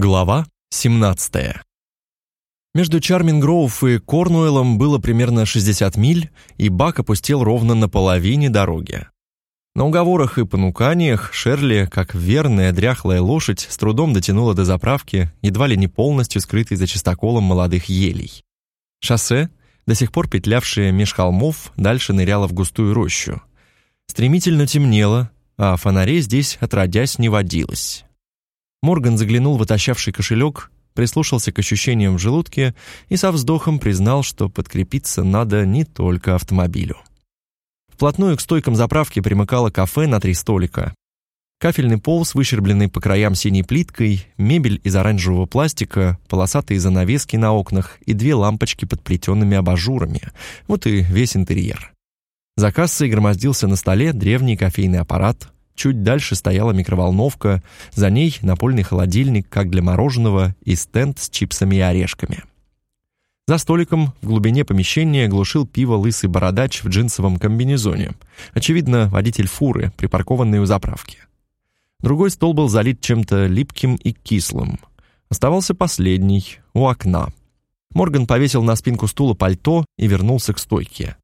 Глава 17. Между Чармингроув и Корнуэллом было примерно 60 миль, и Бак опустел ровно на половине дороги. На уговорах и понуканиях Шерли, как верная дряхлая лошадь, с трудом дотянула до заправки, едва ли не полностью скрытой за чистоколом молодых елей. Шоссе, до сих пор петлявшее меж холмов, дальше ныряло в густую рощу. Стремительно темнело, а фонарей здесь отродясь не водилось. Морган заглянул в отощавший кошелек, прислушался к ощущениям в желудке и со вздохом признал, что подкрепиться надо не только автомобилю. Вплотную к стойкам заправки примыкало кафе на три столика. Кафельный пол с выщербленной по краям синей плиткой, мебель из оранжевого пластика, полосатые занавески на окнах и две лампочки под плетеными абажурами. Вот и весь интерьер. За кассой громоздился на столе древний кофейный аппарат, Чуть дальше стояла микроволновка, за ней напольный холодильник, как для мороженого, и стенд с чипсами и орешками. За столиком в глубине помещения глушил пиво лысый бородач в джинсовом комбинезоне. Очевидно, водитель фуры, припаркованный у заправки. Другой стол был залит чем-то липким и кислым. Оставался последний, у окна. Морган повесил на спинку стула пальто и вернулся к стойке.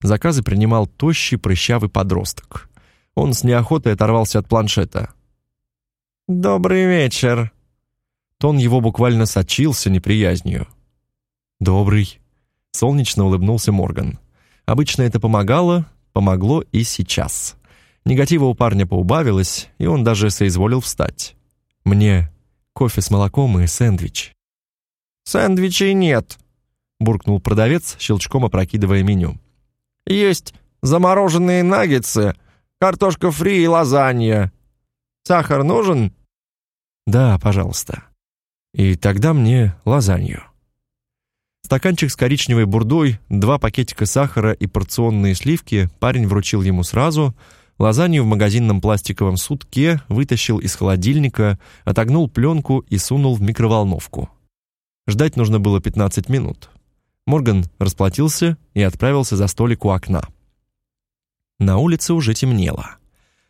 Заказы принимал тощий прыщавый подросток. Он с неохотой оторвался от планшета. «Добрый вечер!» Тон его буквально сочился неприязнью. «Добрый!» Солнечно улыбнулся Морган. Обычно это помогало, помогло и сейчас. Негатива у парня поубавилось, и он даже соизволил встать. «Мне кофе с молоком и сэндвич». «Сэндвичей нет», — буркнул продавец, щелчком опрокидывая меню. «Есть замороженные наггетсы, Картошка фри и лазанья. Сахар нужен?» «Да, пожалуйста. И тогда мне лазанью». Стаканчик с коричневой бурдой, два пакетика сахара и порционные сливки парень вручил ему сразу. Лазанью в магазинном пластиковом сутке вытащил из холодильника, отогнул пленку и сунул в микроволновку. Ждать нужно было 15 минут. Морган расплатился и отправился за столик у окна. На улице уже темнело.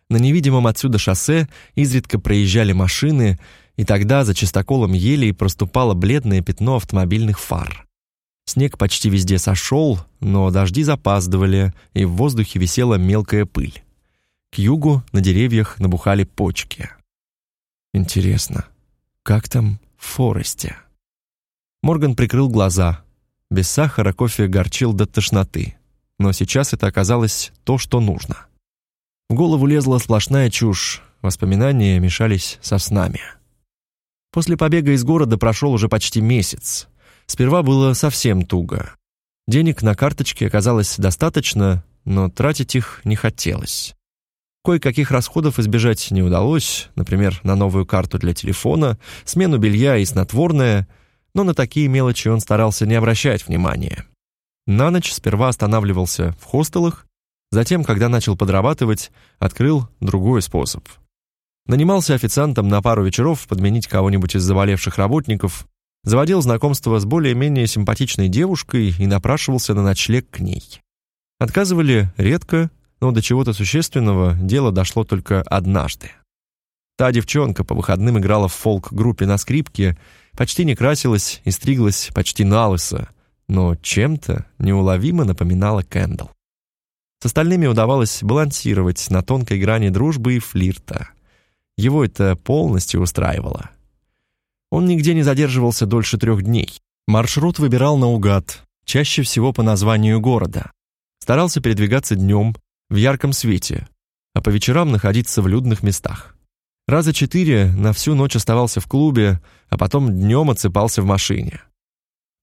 На невидимом отсюда шоссе изредка проезжали машины, и тогда за чистоколом елей проступало бледное пятно автомобильных фар. Снег почти везде сошел, но дожди запаздывали, и в воздухе висела мелкая пыль. К югу на деревьях набухали почки. Интересно, как там в Форесте? Морган прикрыл глаза. Без сахара кофе горчил до тошноты но сейчас это оказалось то, что нужно. В голову лезла сплошная чушь, воспоминания мешались со снами. После побега из города прошел уже почти месяц. Сперва было совсем туго. Денег на карточке оказалось достаточно, но тратить их не хотелось. Кое-каких расходов избежать не удалось, например, на новую карту для телефона, смену белья и снотворное, но на такие мелочи он старался не обращать внимания. На ночь сперва останавливался в хостелах, затем, когда начал подрабатывать, открыл другой способ. Нанимался официантом на пару вечеров подменить кого-нибудь из заболевших работников, заводил знакомство с более-менее симпатичной девушкой и напрашивался на ночлег к ней. Отказывали редко, но до чего-то существенного дело дошло только однажды. Та девчонка по выходным играла в фолк-группе на скрипке, почти не красилась и стриглась почти на лысо, но чем-то неуловимо напоминала Кэндалл. С остальными удавалось балансировать на тонкой грани дружбы и флирта. Его это полностью устраивало. Он нигде не задерживался дольше трех дней. Маршрут выбирал наугад, чаще всего по названию города. Старался передвигаться днем, в ярком свете, а по вечерам находиться в людных местах. Раза четыре на всю ночь оставался в клубе, а потом днем отсыпался в машине.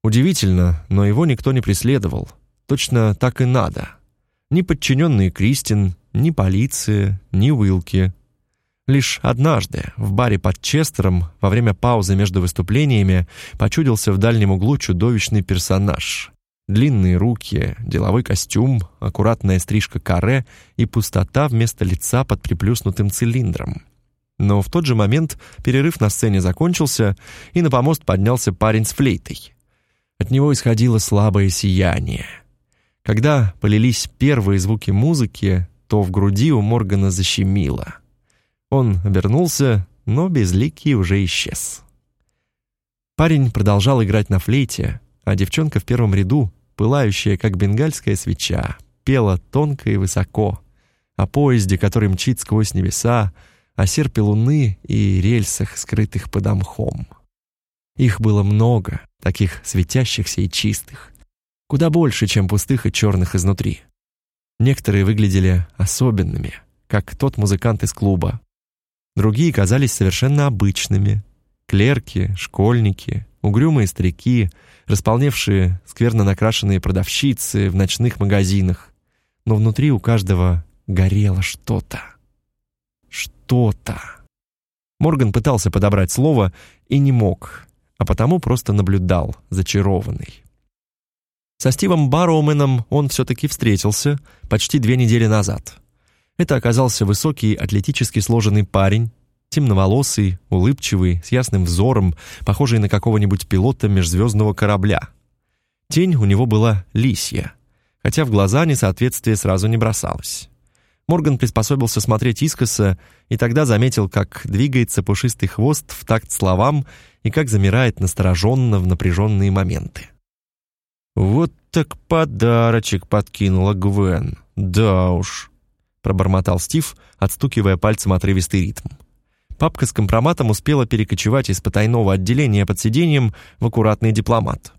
Удивительно, но его никто не преследовал. Точно так и надо. Ни подчиненные Кристин, ни полиция, ни Уилки. Лишь однажды в баре под Честером во время паузы между выступлениями почудился в дальнем углу чудовищный персонаж. Длинные руки, деловой костюм, аккуратная стрижка каре и пустота вместо лица под приплюснутым цилиндром. Но в тот же момент перерыв на сцене закончился, и на помост поднялся парень с флейтой. От него исходило слабое сияние. Когда полились первые звуки музыки, то в груди у Моргана защемило. Он обернулся, но безликий уже исчез. Парень продолжал играть на флейте, а девчонка в первом ряду, пылающая, как бенгальская свеча, пела тонко и высоко, о поезде, который мчит сквозь небеса, о серпе луны и рельсах, скрытых под мхом. Их было много, таких светящихся и чистых, куда больше, чем пустых и черных изнутри. Некоторые выглядели особенными, как тот музыкант из клуба. Другие казались совершенно обычными. Клерки, школьники, угрюмые старики, располневшие, скверно накрашенные продавщицы в ночных магазинах. Но внутри у каждого горело что-то. Что-то. Морган пытался подобрать слово и не мог, а потому просто наблюдал, зачарованный. Со Стивом Барроуменом он все-таки встретился почти две недели назад. Это оказался высокий, атлетически сложенный парень, темноволосый, улыбчивый, с ясным взором, похожий на какого-нибудь пилота межзвездного корабля. Тень у него была лисья, хотя в глаза несоответствие сразу не бросалось. Морган приспособился смотреть искоса и тогда заметил, как двигается пушистый хвост в такт словам и как замирает настороженно в напряженные моменты. «Вот так подарочек подкинула Гвен. Да уж», — пробормотал Стив, отстукивая пальцем отрывистый ритм. Папка с компроматом успела перекочевать из потайного отделения под сиденьем в аккуратный дипломат.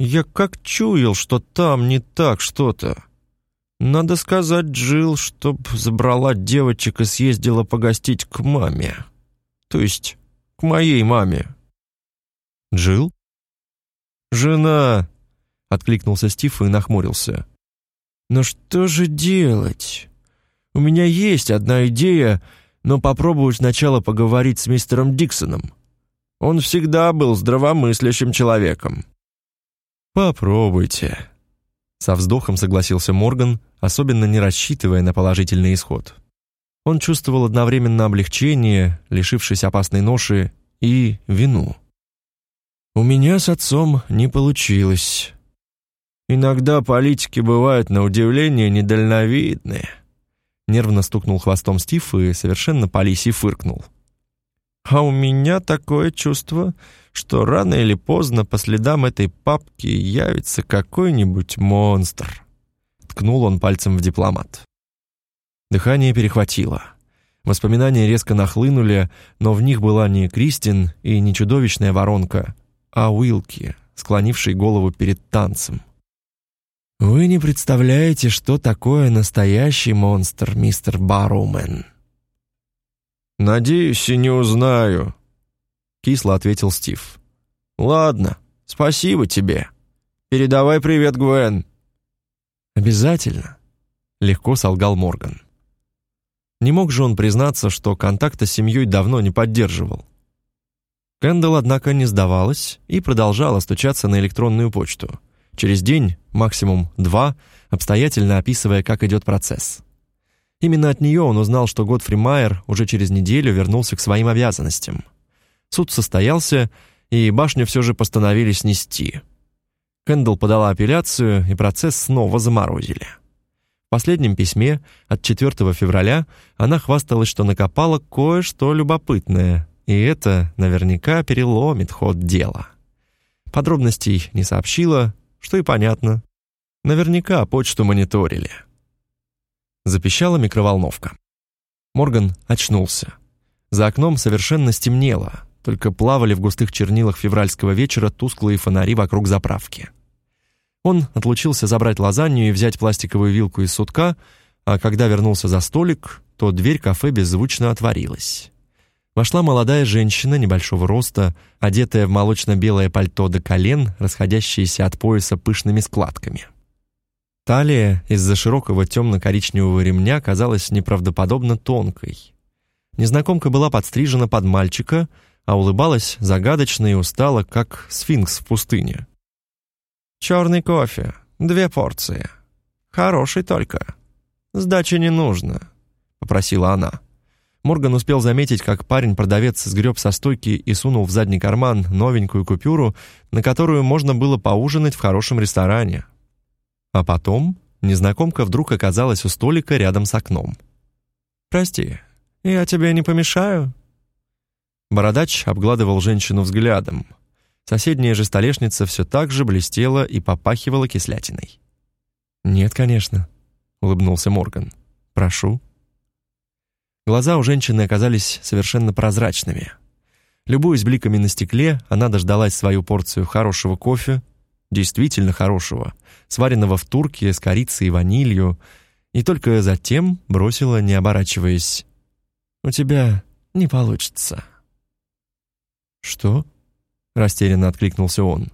«Я как чуял, что там не так что-то. Надо сказать Джилл, чтоб забрала девочек и съездила погостить к маме. То есть к моей маме». «Джилл?» «Жена», — откликнулся Стив и нахмурился. «Но что же делать? У меня есть одна идея, но попробую сначала поговорить с мистером Диксоном. Он всегда был здравомыслящим человеком». «Попробуйте», — со вздохом согласился Морган, особенно не рассчитывая на положительный исход. Он чувствовал одновременно облегчение, лишившись опасной ноши, и вину. «У меня с отцом не получилось. Иногда политики бывают, на удивление, недальновидные». Нервно стукнул хвостом Стив и совершенно по лисе фыркнул. «А у меня такое чувство, что рано или поздно по следам этой папки явится какой-нибудь монстр». Ткнул он пальцем в дипломат. Дыхание перехватило. Воспоминания резко нахлынули, но в них была не Кристин и не чудовищная воронка, а Уилки, склонивший голову перед танцем. «Вы не представляете, что такое настоящий монстр, мистер Барроумен». «Надеюсь, и не узнаю», — кисло ответил Стив. «Ладно, спасибо тебе. Передавай привет Гвен». «Обязательно», — легко солгал Морган. Не мог же он признаться, что контакта с семьей давно не поддерживал. Кэндалл, однако, не сдавалась и продолжала стучаться на электронную почту — Через день, максимум два, обстоятельно описывая, как идет процесс. Именно от нее он узнал, что Годфри Майер уже через неделю вернулся к своим обязанностям. Суд состоялся, и башню все же постановили снести. Кэндалл подала апелляцию, и процесс снова заморозили. В последнем письме от 4 февраля она хвасталась, что накопала кое-что любопытное, и это наверняка переломит ход дела. Подробностей не сообщила, что и понятно. Наверняка почту мониторили. Запищала микроволновка. Морган очнулся. За окном совершенно стемнело, только плавали в густых чернилах февральского вечера тусклые фонари вокруг заправки. Он отлучился забрать лазанью и взять пластиковую вилку из сутка, а когда вернулся за столик, то дверь кафе беззвучно отворилась. Вошла молодая женщина небольшого роста, одетая в молочно-белое пальто до колен, расходящееся от пояса пышными складками. Талия из-за широкого темно-коричневого ремня казалась неправдоподобно тонкой. Незнакомка была подстрижена под мальчика, а улыбалась загадочно и устало, как сфинкс в пустыне. «Черный кофе. Две порции. Хороший только. Сдачи не нужно», — попросила она. Морган успел заметить, как парень-продавец сгреб со стойки и сунул в задний карман новенькую купюру, на которую можно было поужинать в хорошем ресторане. А потом незнакомка вдруг оказалась у столика рядом с окном. «Прости, я тебе не помешаю?» Бородач обгладывал женщину взглядом. Соседняя же столешница все так же блестела и попахивала кислятиной. «Нет, конечно», — улыбнулся Морган. «Прошу». Глаза у женщины оказались совершенно прозрачными. Любуясь бликами на стекле, она дождалась свою порцию хорошего кофе, действительно хорошего, сваренного в турке с корицей и ванилью, и только затем бросила, не оборачиваясь. «У тебя не получится». «Что?» — растерянно откликнулся он.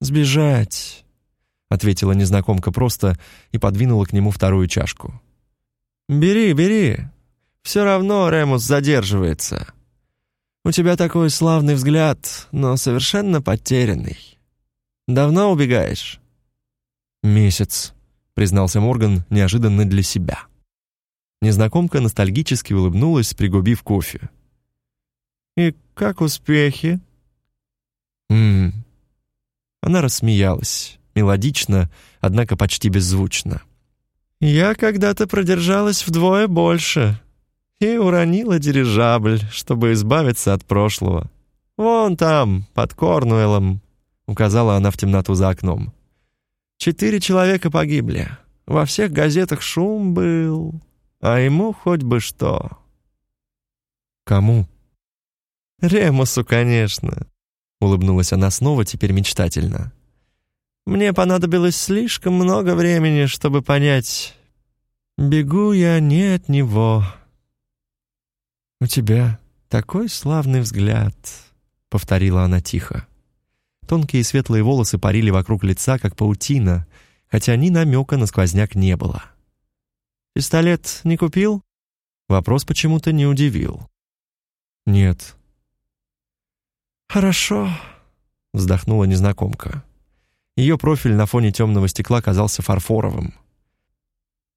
«Сбежать», — ответила незнакомка просто и подвинула к нему вторую чашку. «Бери, бери. Все равно Ремус задерживается». У тебя такой славный взгляд, но совершенно потерянный. Давно убегаешь?» «Месяц», — признался Морган неожиданно для себя. Незнакомка ностальгически улыбнулась, пригубив кофе. «И как успехи?» «Ммм...» Она рассмеялась, мелодично, однако почти беззвучно. «Я когда-то продержалась вдвое больше», и уронила дирижабль, чтобы избавиться от прошлого. «Вон там, под Корнуэллом», — указала она в темноту за окном. «Четыре человека погибли. Во всех газетах шум был, а ему хоть бы что». «Кому?» «Ремусу, конечно», — улыбнулась она снова, теперь мечтательно. «Мне понадобилось слишком много времени, чтобы понять, бегу я не от него». «У тебя такой славный взгляд», — повторила она тихо. Тонкие светлые волосы парили вокруг лица, как паутина, хотя ни намека на сквозняк не было. «Пистолет не купил?» Вопрос почему-то не удивил. «Нет». «Хорошо», — вздохнула незнакомка. Ее профиль на фоне темного стекла казался фарфоровым.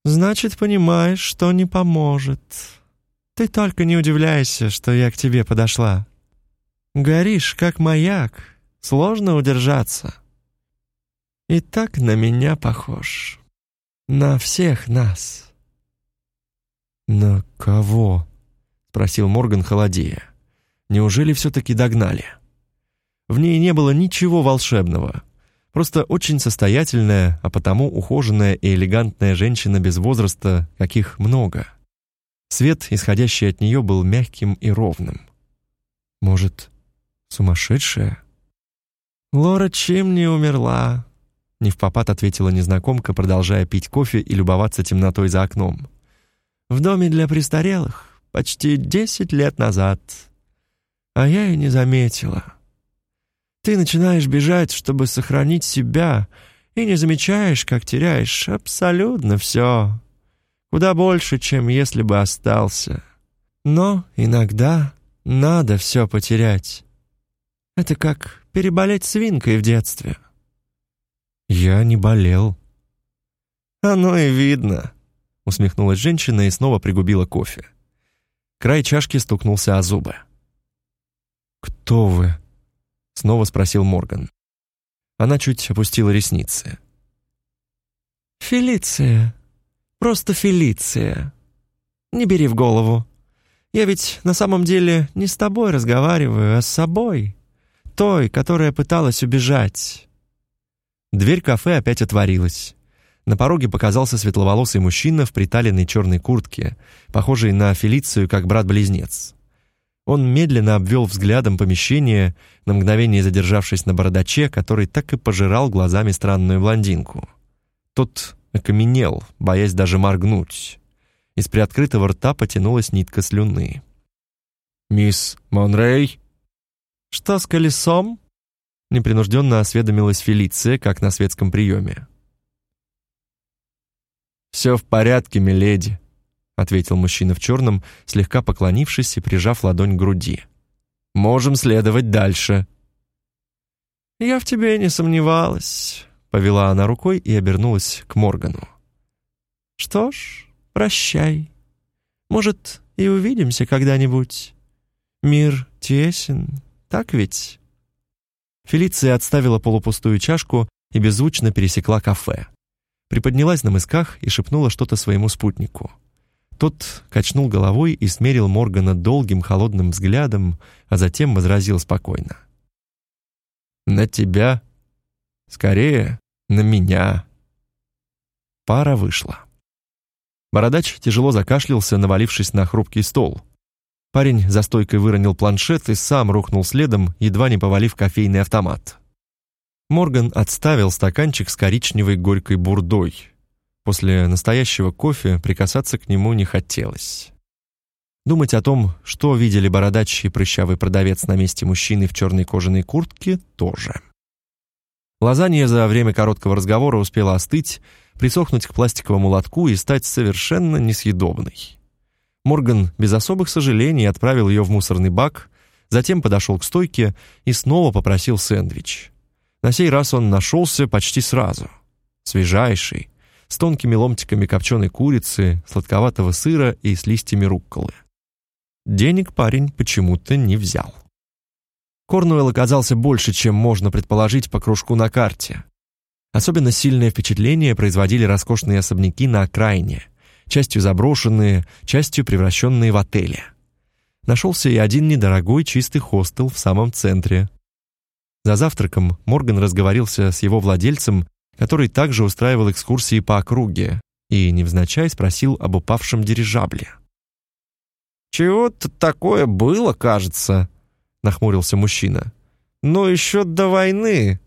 «Значит, понимаешь, что не поможет». Ты только не удивляйся, что я к тебе подошла. Горишь, как маяк, сложно удержаться. И так на меня похож. На всех нас. «На кого?» — спросил Морган холодея. «Неужели все-таки догнали?» В ней не было ничего волшебного. Просто очень состоятельная, а потому ухоженная и элегантная женщина без возраста, каких много — Свет, исходящий от нее, был мягким и ровным. Может, сумасшедшая? «Лора чем не умерла?» Не в попад ответила незнакомка, продолжая пить кофе и любоваться темнотой за окном. «В доме для престарелых почти десять лет назад. А я и не заметила. Ты начинаешь бежать, чтобы сохранить себя, и не замечаешь, как теряешь абсолютно все куда больше, чем если бы остался. Но иногда надо все потерять. Это как переболеть свинкой в детстве. Я не болел. Оно и видно, усмехнулась женщина и снова пригубила кофе. Край чашки стукнулся о зубы. «Кто вы?» — снова спросил Морган. Она чуть опустила ресницы. «Фелиция», Просто Фелиция. Не бери в голову. Я ведь на самом деле не с тобой разговариваю, а с собой. Той, которая пыталась убежать». Дверь кафе опять отворилась. На пороге показался светловолосый мужчина в приталенной черной куртке, похожий на Фелицию как брат-близнец. Он медленно обвел взглядом помещение, на мгновение задержавшись на бородаче, который так и пожирал глазами странную блондинку. Тот окаменел, боясь даже моргнуть. Из приоткрытого рта потянулась нитка слюны. «Мисс Монрей?» «Что с колесом?» Непринужденно осведомилась Фелиция, как на светском приеме. «Все в порядке, миледи», — ответил мужчина в черном, слегка поклонившись и прижав ладонь к груди. «Можем следовать дальше». «Я в тебе не сомневалась», Повела она рукой и обернулась к Моргану. «Что ж, прощай. Может, и увидимся когда-нибудь. Мир тесен, так ведь?» Фелиция отставила полупустую чашку и беззвучно пересекла кафе. Приподнялась на мысках и шепнула что-то своему спутнику. Тот качнул головой и смерил Моргана долгим холодным взглядом, а затем возразил спокойно. На тебя. Скорее, на меня. Пара вышла. Бородач тяжело закашлялся, навалившись на хрупкий стол. Парень за стойкой выронил планшет и сам рухнул следом, едва не повалив кофейный автомат. Морган отставил стаканчик с коричневой горькой бурдой. После настоящего кофе прикасаться к нему не хотелось. Думать о том, что видели бородач и прыщавый продавец на месте мужчины в черной кожаной куртке, тоже. Лазанья за время короткого разговора успела остыть, присохнуть к пластиковому лотку и стать совершенно несъедобной. Морган без особых сожалений отправил ее в мусорный бак, затем подошел к стойке и снова попросил сэндвич. На сей раз он нашелся почти сразу. Свежайший, с тонкими ломтиками копченой курицы, сладковатого сыра и с листьями рукколы. Денег парень почему-то не взял. Корнуэлл оказался больше, чем можно предположить по кружку на карте. Особенно сильное впечатление производили роскошные особняки на окраине, частью заброшенные, частью превращенные в отели. Нашелся и один недорогой чистый хостел в самом центре. За завтраком Морган разговорился с его владельцем, который также устраивал экскурсии по округе, и невзначай спросил об упавшем дирижабле. «Чего-то такое было, кажется», — нахмурился мужчина. «Но еще до войны.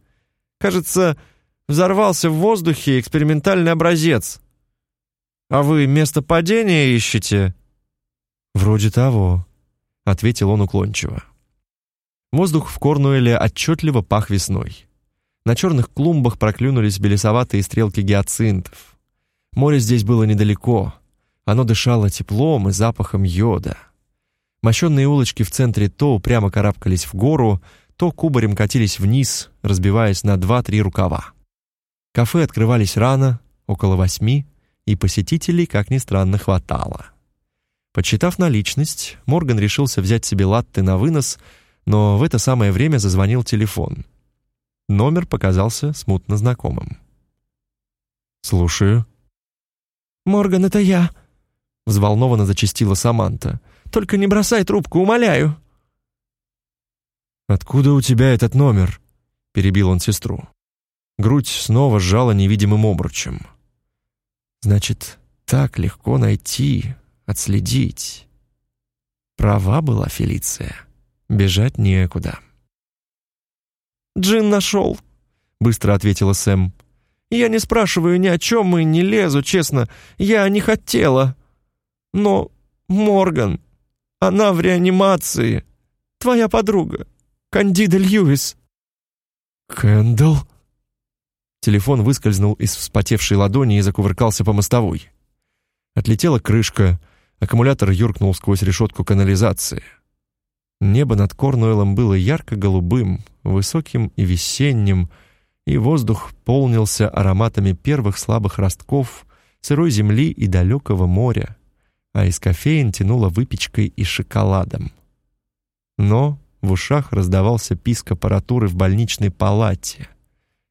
Кажется, взорвался в воздухе экспериментальный образец. А вы место падения ищете?» «Вроде того», — ответил он уклончиво. Воздух в Корнуэле отчетливо пах весной. На черных клумбах проклюнулись белесоватые стрелки гиацинтов. Море здесь было недалеко, оно дышало теплом и запахом йода. Мощенные улочки в центре то упрямо карабкались в гору, то кубарем катились вниз, разбиваясь на два-три рукава. Кафе открывались рано, около восьми, и посетителей, как ни странно, хватало. Подсчитав наличность, Морган решился взять себе латте на вынос, но в это самое время зазвонил телефон. Номер показался смутно знакомым. «Слушаю». «Морган, это я», взволнованно зачастила Саманта. Только не бросай трубку, умоляю. Откуда у тебя этот номер? перебил он сестру. Грудь снова сжала невидимым обручем. Значит, так легко найти, отследить. Права была Фелиция. Бежать некуда. Джин нашел, быстро ответила Сэм. Я не спрашиваю ни о чем и не лезу, честно. Я не хотела. Но, Морган, она в реанимации. Твоя подруга, Кандида Льюис». «Кэндалл?» Телефон выскользнул из вспотевшей ладони и закувыркался по мостовой. Отлетела крышка, аккумулятор юркнул сквозь решетку канализации. Небо над Корнуэллом было ярко-голубым, высоким и весенним, и воздух полнился ароматами первых слабых ростков сырой земли и далекого моря а из кофеин тянуло выпечкой и шоколадом. Но в ушах раздавался писк аппаратуры в больничной палате,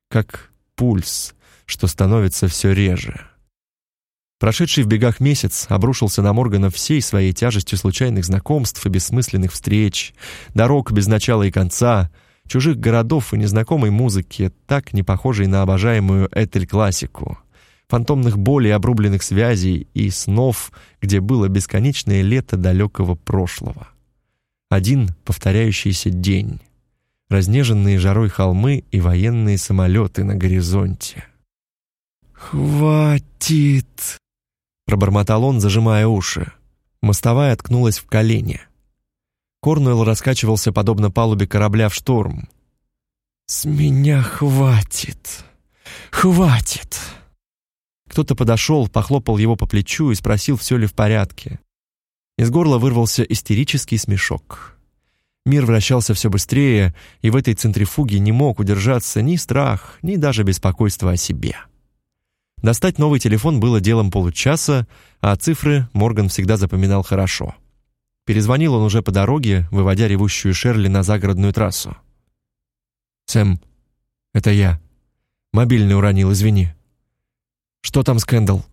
как пульс, что становится все реже. Прошедший в бегах месяц обрушился на Моргана всей своей тяжестью случайных знакомств и бессмысленных встреч, дорог без начала и конца, чужих городов и незнакомой музыки, так не похожей на обожаемую Этель-классику — фантомных болей, обрубленных связей и снов, где было бесконечное лето далекого прошлого. Один повторяющийся день, разнеженные жарой холмы и военные самолеты на горизонте. «Хватит!» — пробормотал он, зажимая уши. Мостовая откнулась в колени. Корнуэлл раскачивался подобно палубе корабля в шторм. «С меня хватит! Хватит!» Кто-то подошел, похлопал его по плечу и спросил, все ли в порядке. Из горла вырвался истерический смешок. Мир вращался все быстрее, и в этой центрифуге не мог удержаться ни страх, ни даже беспокойство о себе. Достать новый телефон было делом получаса, а цифры Морган всегда запоминал хорошо. Перезвонил он уже по дороге, выводя ревущую Шерли на загородную трассу. «Сэм, это я. Мобильный уронил, извини». Что там с Кэндалл?»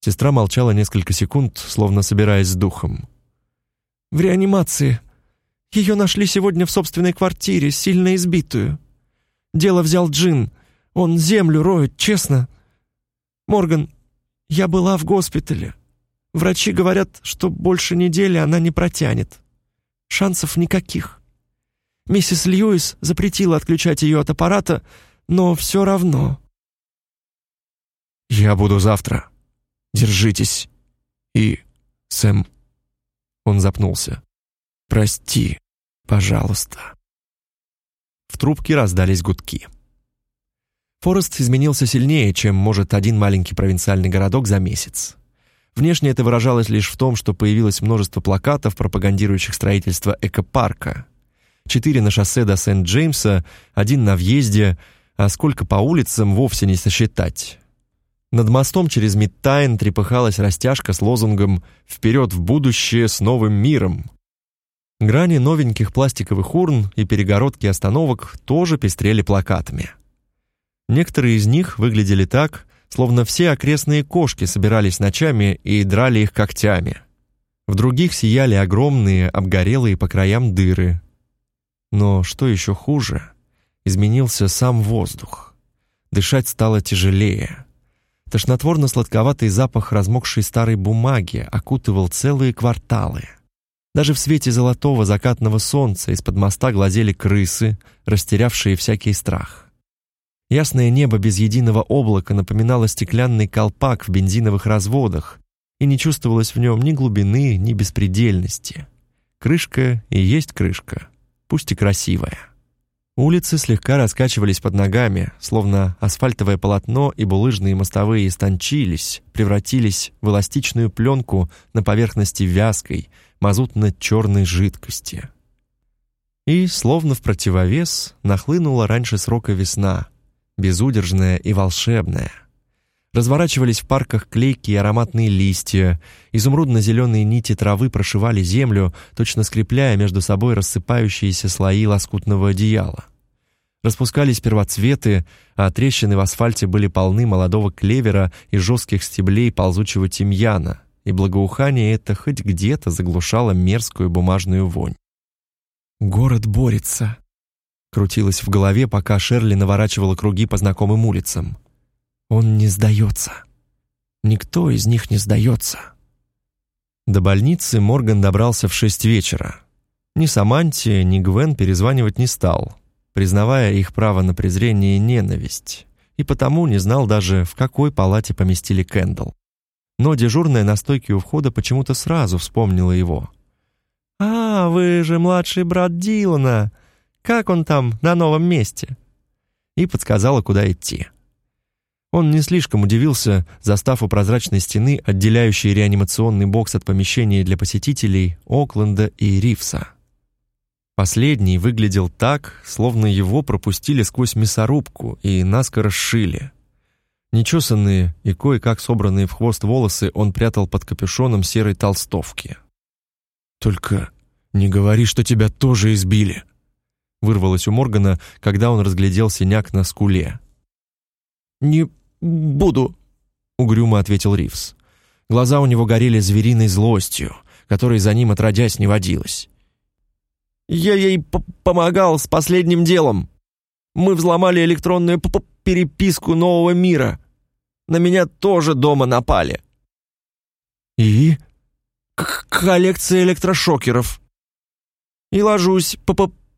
Сестра молчала несколько секунд, словно собираясь с духом. «В реанимации. Ее нашли сегодня в собственной квартире, сильно избитую. Дело взял Джин. Он землю роет, честно. Морган, я была в госпитале. Врачи говорят, что больше недели она не протянет. Шансов никаких. Миссис Льюис запретила отключать ее от аппарата, но все равно. «Я буду завтра. Держитесь. И, Сэм...» Он запнулся. «Прости, пожалуйста». В трубке раздались гудки. Форест изменился сильнее, чем может один маленький провинциальный городок за месяц. Внешне это выражалось лишь в том, что появилось множество плакатов, пропагандирующих строительство экопарка. Четыре на шоссе до Сент-Джеймса, один на въезде, а сколько по улицам вовсе не сосчитать. Над мостом через Мидтайн трепыхалась растяжка с лозунгом «Вперед в будущее с новым миром». Грани новеньких пластиковых урн и перегородки остановок тоже пестрели плакатами. Некоторые из них выглядели так, словно все окрестные кошки собирались ночами и драли их когтями. В других сияли огромные, обгорелые по краям дыры. Но что еще хуже, изменился сам воздух. Дышать стало тяжелее. Тошнотворно-сладковатый запах размокшей старой бумаги окутывал целые кварталы. Даже в свете золотого закатного солнца из-под моста глазели крысы, растерявшие всякий страх. Ясное небо без единого облака напоминало стеклянный колпак в бензиновых разводах, и не чувствовалось в нем ни глубины, ни беспредельности. Крышка и есть крышка, пусть и красивая. Улицы слегка раскачивались под ногами, словно асфальтовое полотно и булыжные мостовые истончились, превратились в эластичную пленку на поверхности вязкой, мазутно-черной жидкости. И, словно в противовес, нахлынула раньше срока весна, безудержная и волшебная. Разворачивались в парках клейкие ароматные листья, изумрудно-зеленые нити травы прошивали землю, точно скрепляя между собой рассыпающиеся слои лоскутного одеяла. Распускались первоцветы, а трещины в асфальте были полны молодого клевера и жестких стеблей ползучего тимьяна, и благоухание это хоть где-то заглушало мерзкую бумажную вонь. «Город борется», — крутилось в голове, пока Шерли наворачивала круги по знакомым улицам. Он не сдается. Никто из них не сдается. До больницы Морган добрался в шесть вечера. Ни Саманте, ни Гвен перезванивать не стал, признавая их право на презрение и ненависть, и потому не знал даже, в какой палате поместили Кэндл. Но дежурная на стойке у входа почему-то сразу вспомнила его. «А, вы же младший брат Дилана! Как он там, на новом месте?» И подсказала, куда идти. Он не слишком удивился, застав у прозрачной стены, отделяющей реанимационный бокс от помещений для посетителей Окленда и Ривса. Последний выглядел так, словно его пропустили сквозь мясорубку и наскоро сшили. Нечесанные и кое-как собранные в хвост волосы он прятал под капюшоном серой толстовки. «Только не говори, что тебя тоже избили!» вырвалось у Моргана, когда он разглядел синяк на скуле. «Не «Буду», — угрюмо ответил Ривз. Глаза у него горели звериной злостью, которой за ним отродясь не водилось. «Я ей помогал с последним делом. Мы взломали электронную п -п переписку нового мира. На меня тоже дома напали». «И?» К «Коллекция электрошокеров». «И ложусь п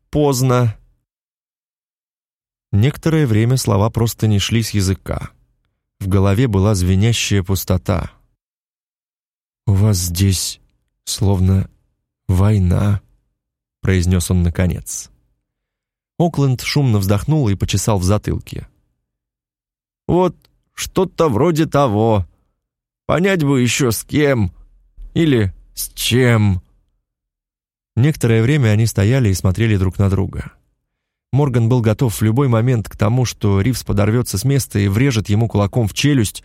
поздно». Некоторое время слова просто не шли с языка. В голове была звенящая пустота. «У вас здесь словно война», — произнес он наконец. Окленд шумно вздохнул и почесал в затылке. «Вот что-то вроде того. Понять бы еще с кем или с чем». Некоторое время они стояли и смотрели друг на друга. Морган был готов в любой момент к тому, что Ривз подорвется с места и врежет ему кулаком в челюсть,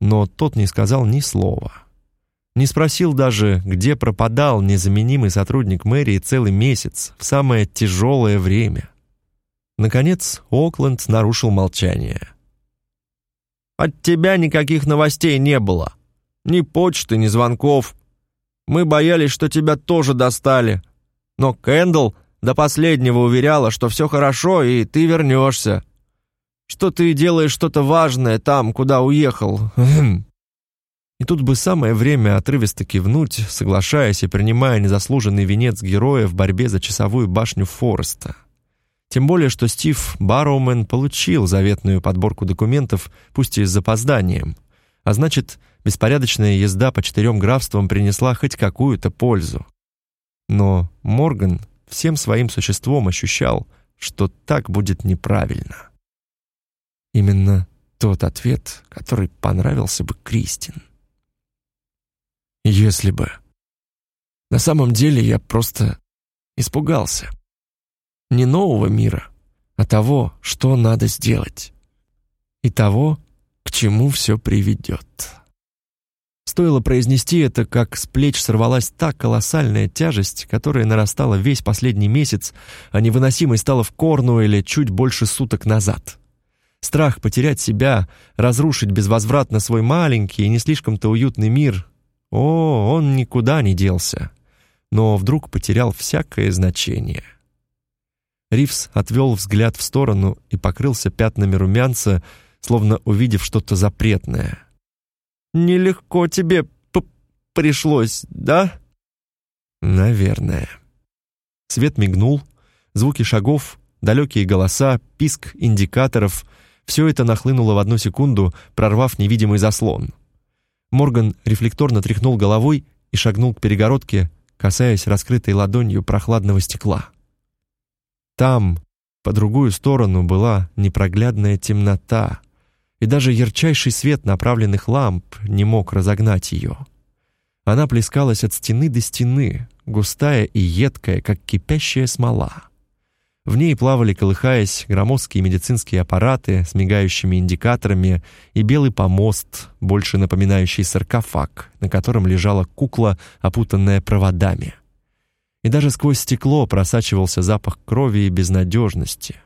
но тот не сказал ни слова. Не спросил даже, где пропадал незаменимый сотрудник мэрии целый месяц, в самое тяжелое время. Наконец, Окленд нарушил молчание. «От тебя никаких новостей не было. Ни почты, ни звонков. Мы боялись, что тебя тоже достали. Но Кэндл до последнего уверяла, что все хорошо, и ты вернешься. Что ты делаешь что-то важное там, куда уехал. И тут бы самое время отрывисто кивнуть, соглашаясь и принимая незаслуженный венец героя в борьбе за часовую башню Фореста. Тем более, что Стив Барроумен получил заветную подборку документов, пусть и с запозданием. А значит, беспорядочная езда по четырем графствам принесла хоть какую-то пользу. Но Морган всем своим существом ощущал, что так будет неправильно. Именно тот ответ, который понравился бы Кристин. Если бы. На самом деле я просто испугался. Не нового мира, а того, что надо сделать. И того, к чему все приведет. Стоило произнести это, как с плеч сорвалась та колоссальная тяжесть, которая нарастала весь последний месяц, а невыносимой стала в корну или чуть больше суток назад. Страх потерять себя, разрушить безвозвратно свой маленький и не слишком-то уютный мир о, он никуда не делся, но вдруг потерял всякое значение. Ривс отвел взгляд в сторону и покрылся пятнами румянца, словно увидев что-то запретное. «Нелегко тебе пришлось, да?» «Наверное». Свет мигнул, звуки шагов, далекие голоса, писк индикаторов — все это нахлынуло в одну секунду, прорвав невидимый заслон — Морган рефлекторно тряхнул головой и шагнул к перегородке, касаясь раскрытой ладонью прохладного стекла. Там, по другую сторону, была непроглядная темнота, и даже ярчайший свет направленных ламп не мог разогнать ее. Она плескалась от стены до стены, густая и едкая, как кипящая смола. В ней плавали, колыхаясь, громоздкие медицинские аппараты с мигающими индикаторами и белый помост, больше напоминающий саркофаг, на котором лежала кукла, опутанная проводами. И даже сквозь стекло просачивался запах крови и безнадежности.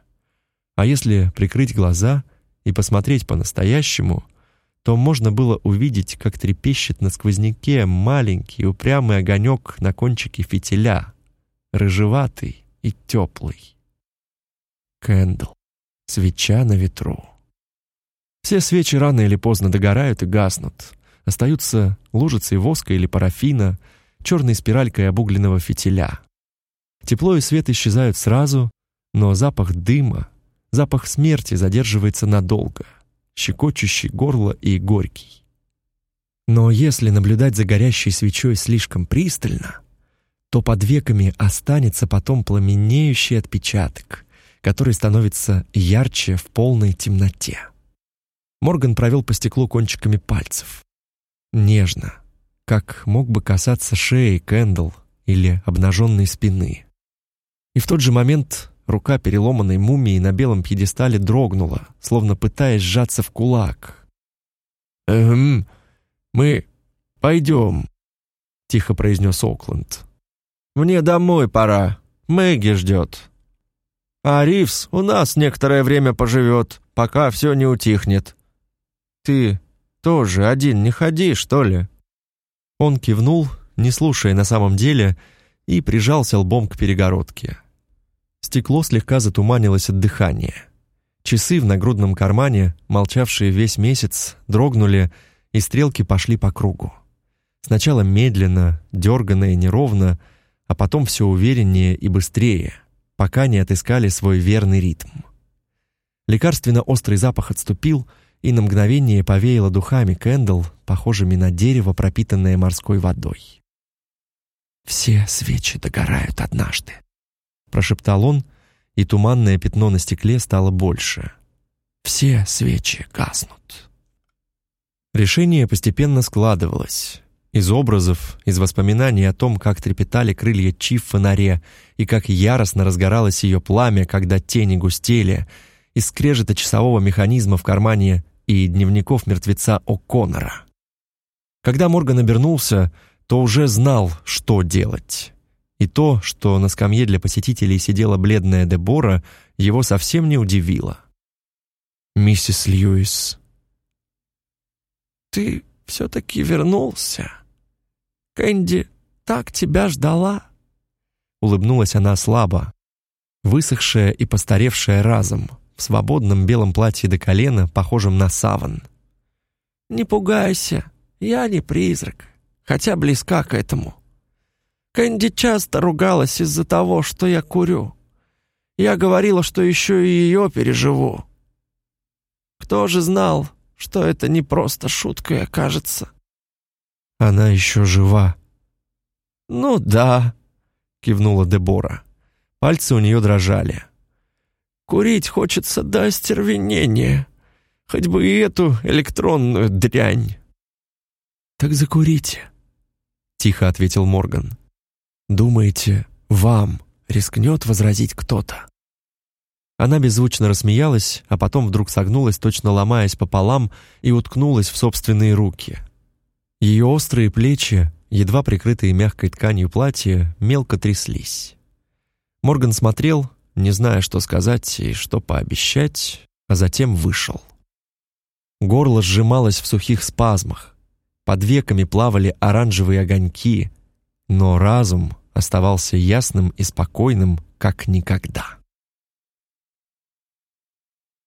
А если прикрыть глаза и посмотреть по-настоящему, то можно было увидеть, как трепещет на сквозняке маленький упрямый огонек на кончике фитиля, рыжеватый и теплый. Кэндл. Свеча на ветру. Все свечи рано или поздно догорают и гаснут. Остаются лужицы воска или парафина, черной спиралькой обугленного фитиля. Тепло и свет исчезают сразу, но запах дыма, запах смерти задерживается надолго, щекочущий горло и горький. Но если наблюдать за горящей свечой слишком пристально, то под веками останется потом пламенеющий отпечаток, который становится ярче в полной темноте. Морган провел по стеклу кончиками пальцев. Нежно, как мог бы касаться шеи Кэндл или обнаженной спины. И в тот же момент рука переломанной мумии на белом пьедестале дрогнула, словно пытаясь сжаться в кулак. «Эм, мы пойдем», — тихо произнес Окленд. «Мне домой пора. Мэгги ждет». А Ривс у нас некоторое время поживет, пока все не утихнет. Ты тоже один не ходи, что ли?» Он кивнул, не слушая на самом деле, и прижался лбом к перегородке. Стекло слегка затуманилось от дыхания. Часы в нагрудном кармане, молчавшие весь месяц, дрогнули, и стрелки пошли по кругу. Сначала медленно, дерганно и неровно, а потом все увереннее и быстрее — пока не отыскали свой верный ритм. Лекарственно-острый запах отступил, и на мгновение повеяло духами Кэндл, похожими на дерево, пропитанное морской водой. «Все свечи догорают однажды», — прошептал он, и туманное пятно на стекле стало больше. «Все свечи гаснут». Решение постепенно складывалось. Из образов, из воспоминаний о том, как трепетали крылья Чи в фонаре и как яростно разгоралось ее пламя, когда тени густели, из скрежета часового механизма в кармане и дневников мертвеца О'Коннора. Когда Морган обернулся, то уже знал, что делать. И то, что на скамье для посетителей сидела бледная Дебора, его совсем не удивило. «Миссис Льюис, ты все-таки вернулся?» Кэнди так тебя ждала. улыбнулась она слабо, высохшая и постаревшая разом, в свободном белом платье до колена, похожем на саван. «Не пугайся, я не призрак, хотя близка к этому. Кэнди часто ругалась из-за того, что я курю. Я говорила, что еще и ее переживу. Кто же знал, что это не просто шуткой окажется?» «Она еще жива». «Ну да», — кивнула Дебора. Пальцы у нее дрожали. «Курить хочется до остервенения. Хоть бы и эту электронную дрянь». «Так закурите», — тихо ответил Морган. «Думаете, вам рискнет возразить кто-то?» Она беззвучно рассмеялась, а потом вдруг согнулась, точно ломаясь пополам, и уткнулась в собственные руки. Ее острые плечи, едва прикрытые мягкой тканью платья, мелко тряслись. Морган смотрел, не зная, что сказать и что пообещать, а затем вышел. Горло сжималось в сухих спазмах, под веками плавали оранжевые огоньки, но разум оставался ясным и спокойным, как никогда.